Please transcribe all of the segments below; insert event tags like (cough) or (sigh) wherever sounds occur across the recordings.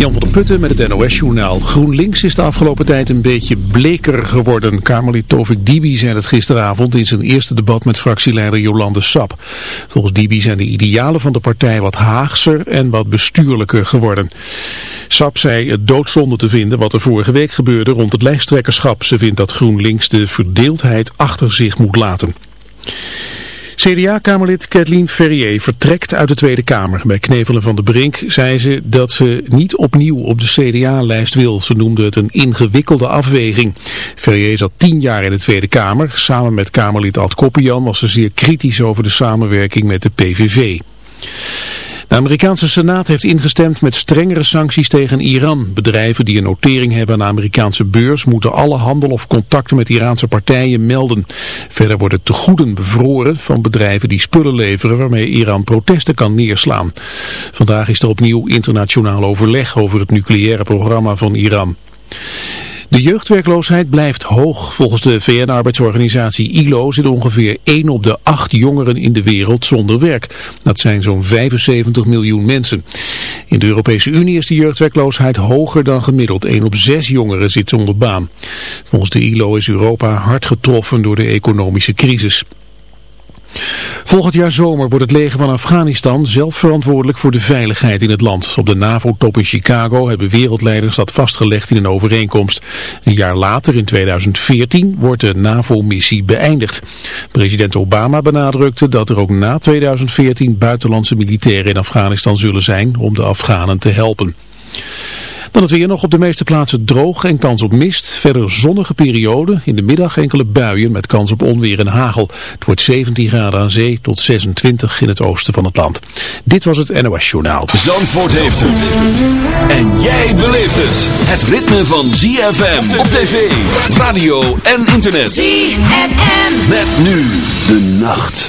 Jan van der Putten met het NOS-journaal. GroenLinks is de afgelopen tijd een beetje bleker geworden. Kamerlid Tovik Dibi zei het gisteravond in zijn eerste debat met fractieleider Jolande Sap. Volgens Dibi zijn de idealen van de partij wat haagser en wat bestuurlijker geworden. Sap zei het doodzonde te vinden wat er vorige week gebeurde rond het lijsttrekkerschap. Ze vindt dat GroenLinks de verdeeldheid achter zich moet laten. CDA-kamerlid Kathleen Ferrier vertrekt uit de Tweede Kamer. Bij Knevelen van de Brink zei ze dat ze niet opnieuw op de CDA-lijst wil. Ze noemde het een ingewikkelde afweging. Ferrier zat tien jaar in de Tweede Kamer. Samen met Kamerlid Ad Koppian was ze zeer kritisch over de samenwerking met de PVV. De Amerikaanse Senaat heeft ingestemd met strengere sancties tegen Iran. Bedrijven die een notering hebben aan de Amerikaanse beurs moeten alle handel of contacten met Iraanse partijen melden. Verder worden tegoeden bevroren van bedrijven die spullen leveren waarmee Iran protesten kan neerslaan. Vandaag is er opnieuw internationaal overleg over het nucleaire programma van Iran. De jeugdwerkloosheid blijft hoog. Volgens de VN-arbeidsorganisatie ILO zit ongeveer 1 op de 8 jongeren in de wereld zonder werk. Dat zijn zo'n 75 miljoen mensen. In de Europese Unie is de jeugdwerkloosheid hoger dan gemiddeld. 1 op 6 jongeren zit zonder baan. Volgens de ILO is Europa hard getroffen door de economische crisis. Volgend jaar zomer wordt het leger van Afghanistan zelf verantwoordelijk voor de veiligheid in het land. Op de NAVO-top in Chicago hebben wereldleiders dat vastgelegd in een overeenkomst. Een jaar later, in 2014, wordt de NAVO-missie beëindigd. President Obama benadrukte dat er ook na 2014 buitenlandse militairen in Afghanistan zullen zijn om de Afghanen te helpen. Dan het weer nog op de meeste plaatsen droog en kans op mist. Verder zonnige periode. In de middag enkele buien met kans op onweer en hagel. Het wordt 17 graden aan zee tot 26 in het oosten van het land. Dit was het NOS Journaal. Zandvoort heeft het. En jij beleeft het. Het ritme van ZFM op tv, radio en internet. ZFM. Met nu de nacht.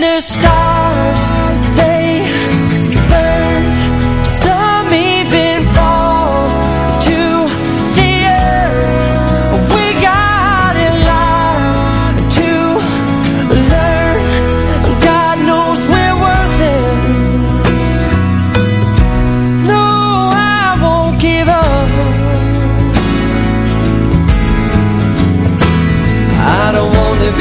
the stars,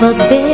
wat beter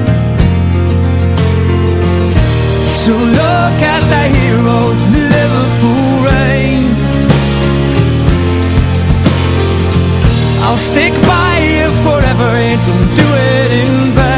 so look at the heroes in Liverpool rain I'll stick by you forever and don't do it in vain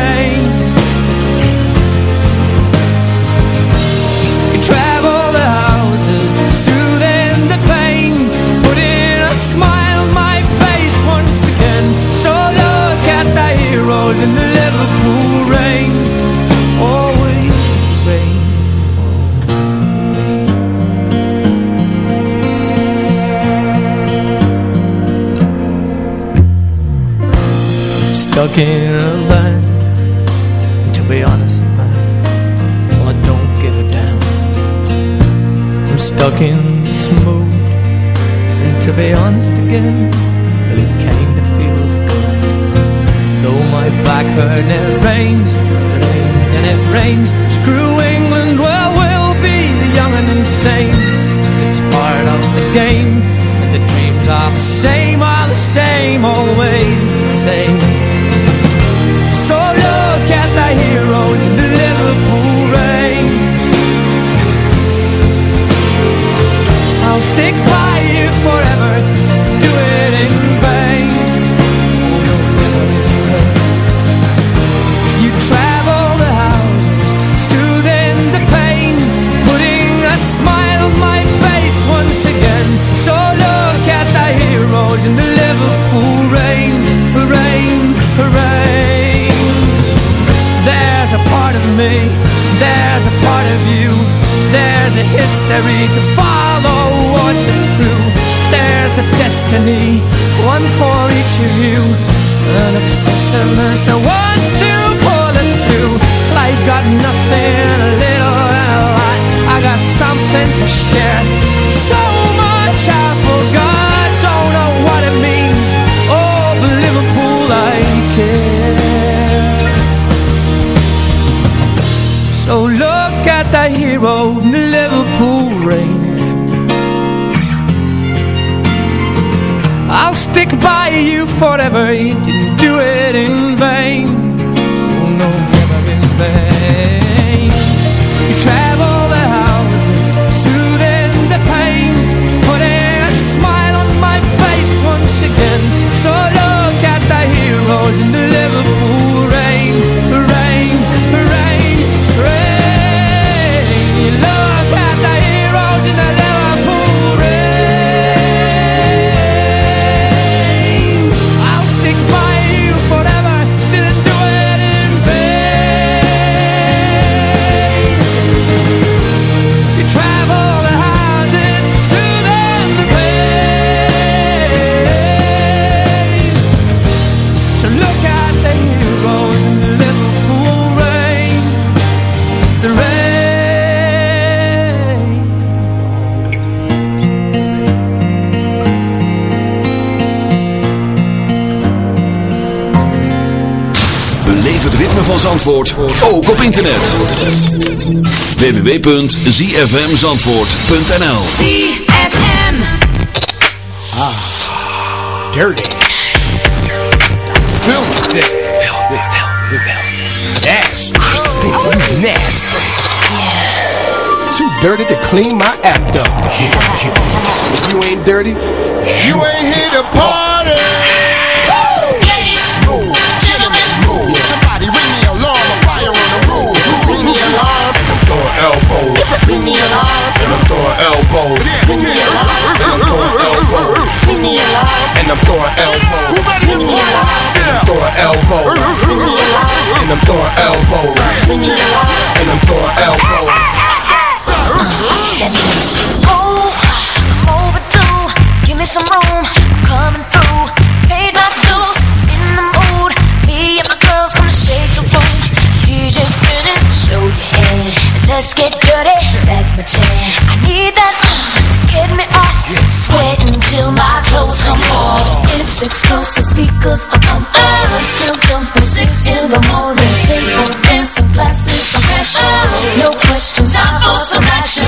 Stuck in a van To be honest, man Well, I don't give a damn. I'm stuck in this mood. And to be honest again Well, it kinda feels good. Though my back hurt it rains It rains and it rains. Screw England, well, we'll be young and insane. 'Cause it's part of the game And the dreams are the same, are the same Always the same I hear Zandvoort ook op internet. www.zfmzandvoort.nl ZFM Ah, dirty. Filthy. Filthy, filthy, filthy. Nasty. Oh. Nasty. Yeah. Too dirty to clean my act up. If you ain't dirty, you, ain't here to party. Leave me alone. And I'm throwing elbows. Leave me alone. And I'm throwing elbows. Leave me alone. And I'm throwing elbows. Leave me alone. And I'm throwing elbows. Leave me alone. And I'm throwing elbows. Leave me alone. And I'm throwing elbows. Let me. Oh, overdue. Give me some room. I'm coming. Let's get dirty. That's my jam. I need that to get me off. Sweat until my clothes come off. It's exclusive speakers come on. Still jumping six in the morning. Table dancing, glasses of fashion. No questions. Time for some action.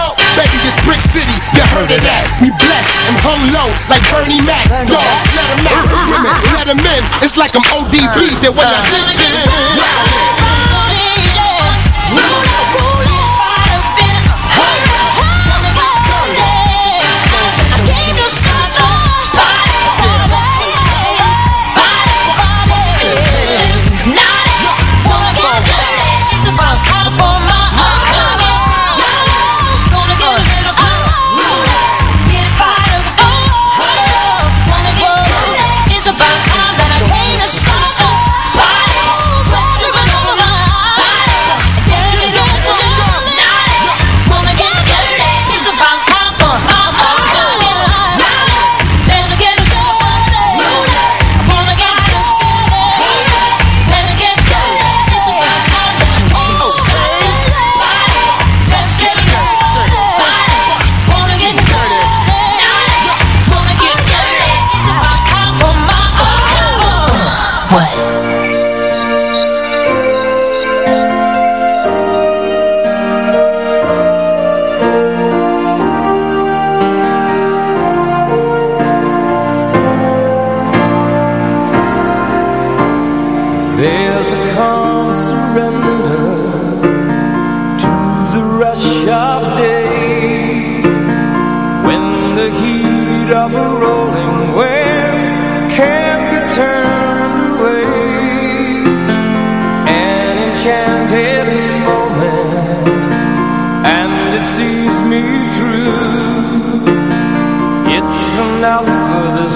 baby, it's Brick City. You heard of that? We blessed and hung low like Bernie Mac. Dogs, let 'em out. (laughs) Women, let 'em in. It's like I'm ODB. They when I hit in. It's me through. It's for this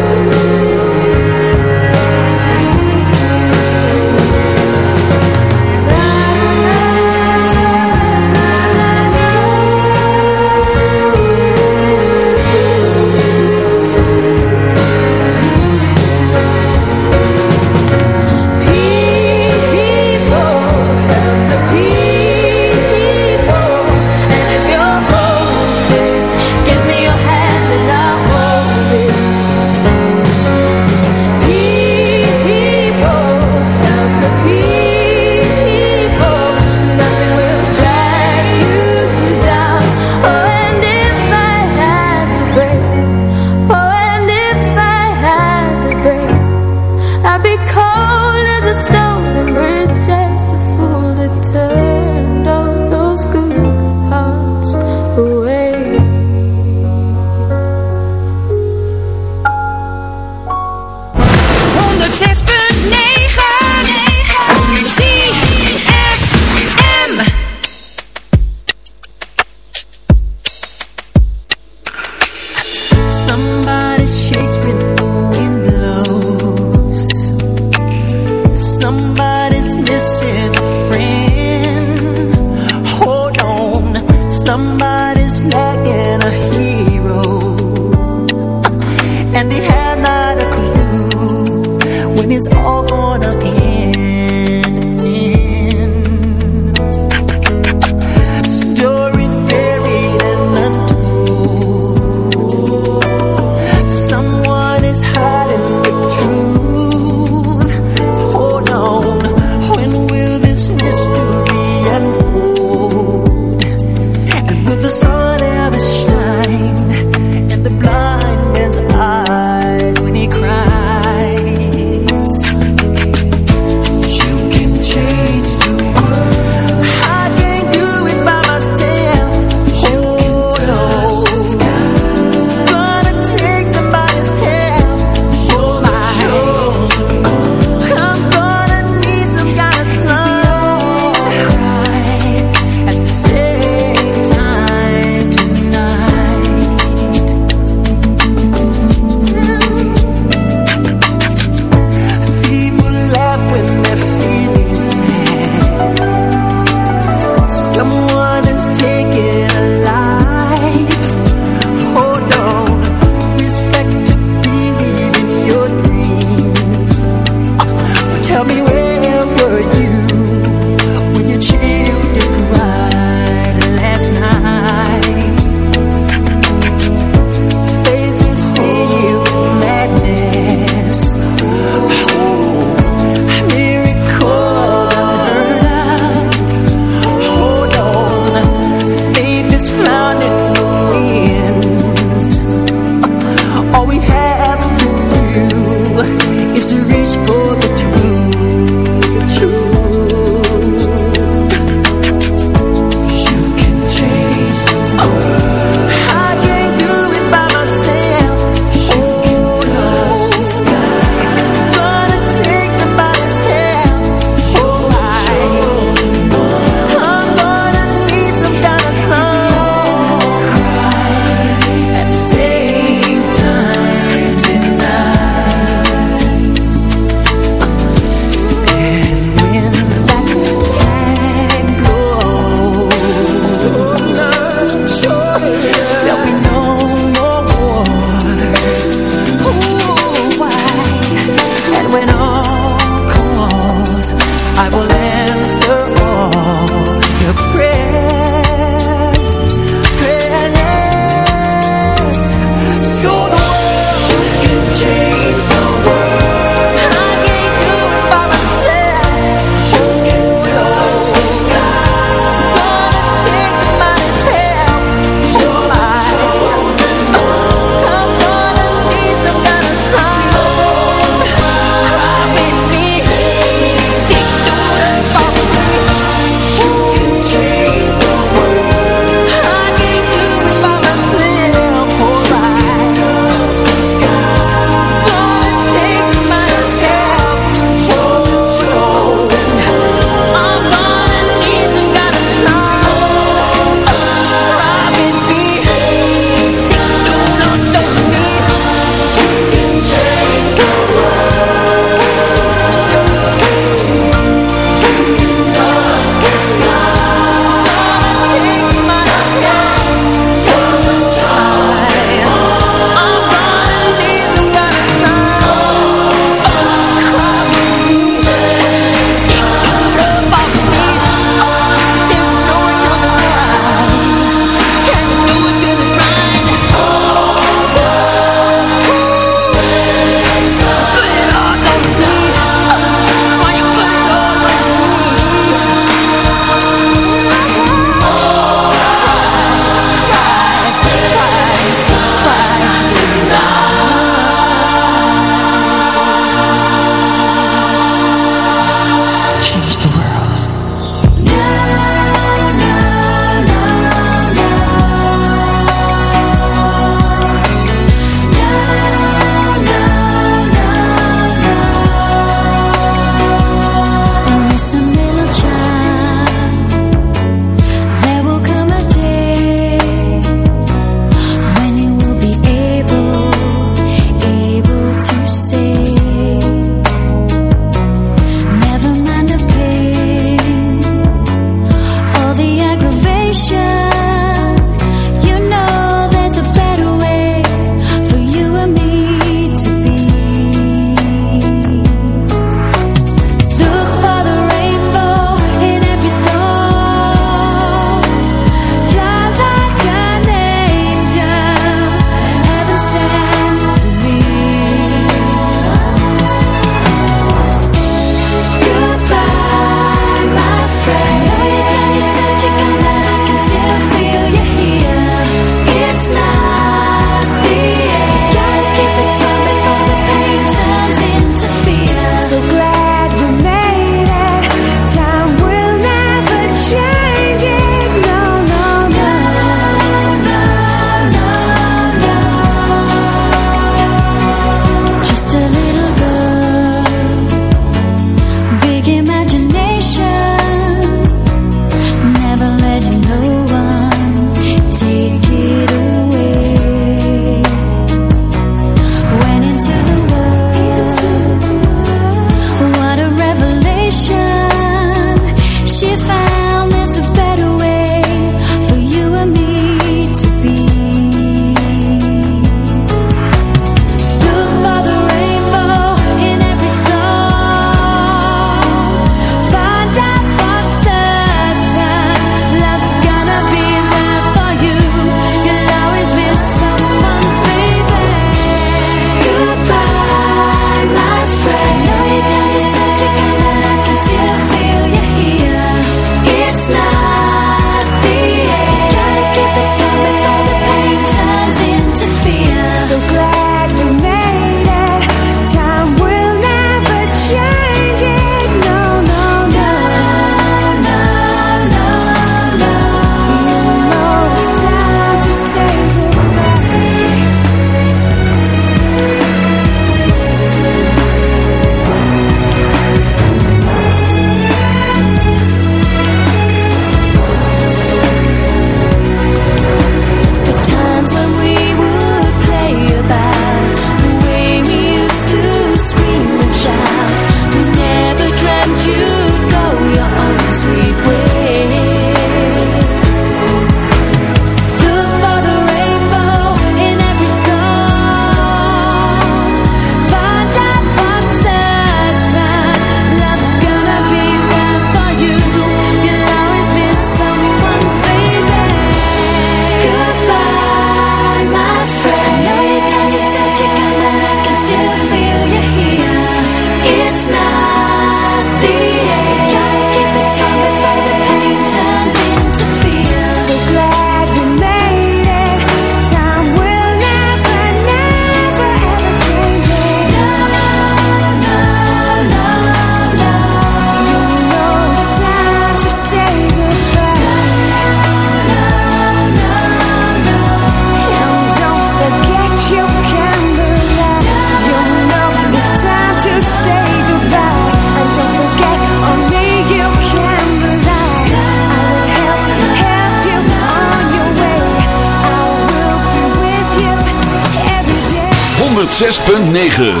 ZFM.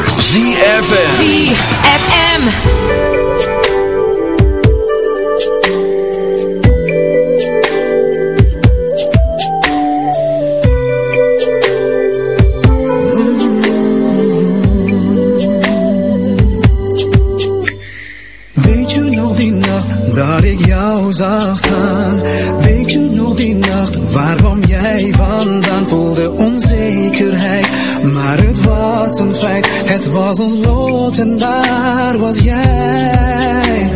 ZFM. Weet je nog die nacht dat ik jou zag was ons lot en daar was jij.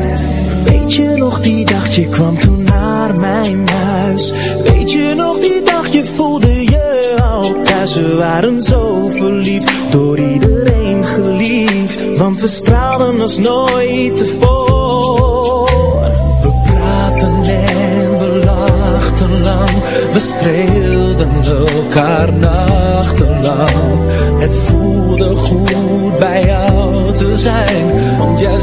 Weet je nog die dag, je kwam toen naar mijn huis? Weet je nog die dag, je voelde je al thuis? We waren zo verliefd, door iedereen geliefd. Want we straalden als nooit tevoren. We praten en we lachten lang. We streelden elkaar nachtenlang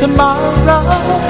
tomorrow.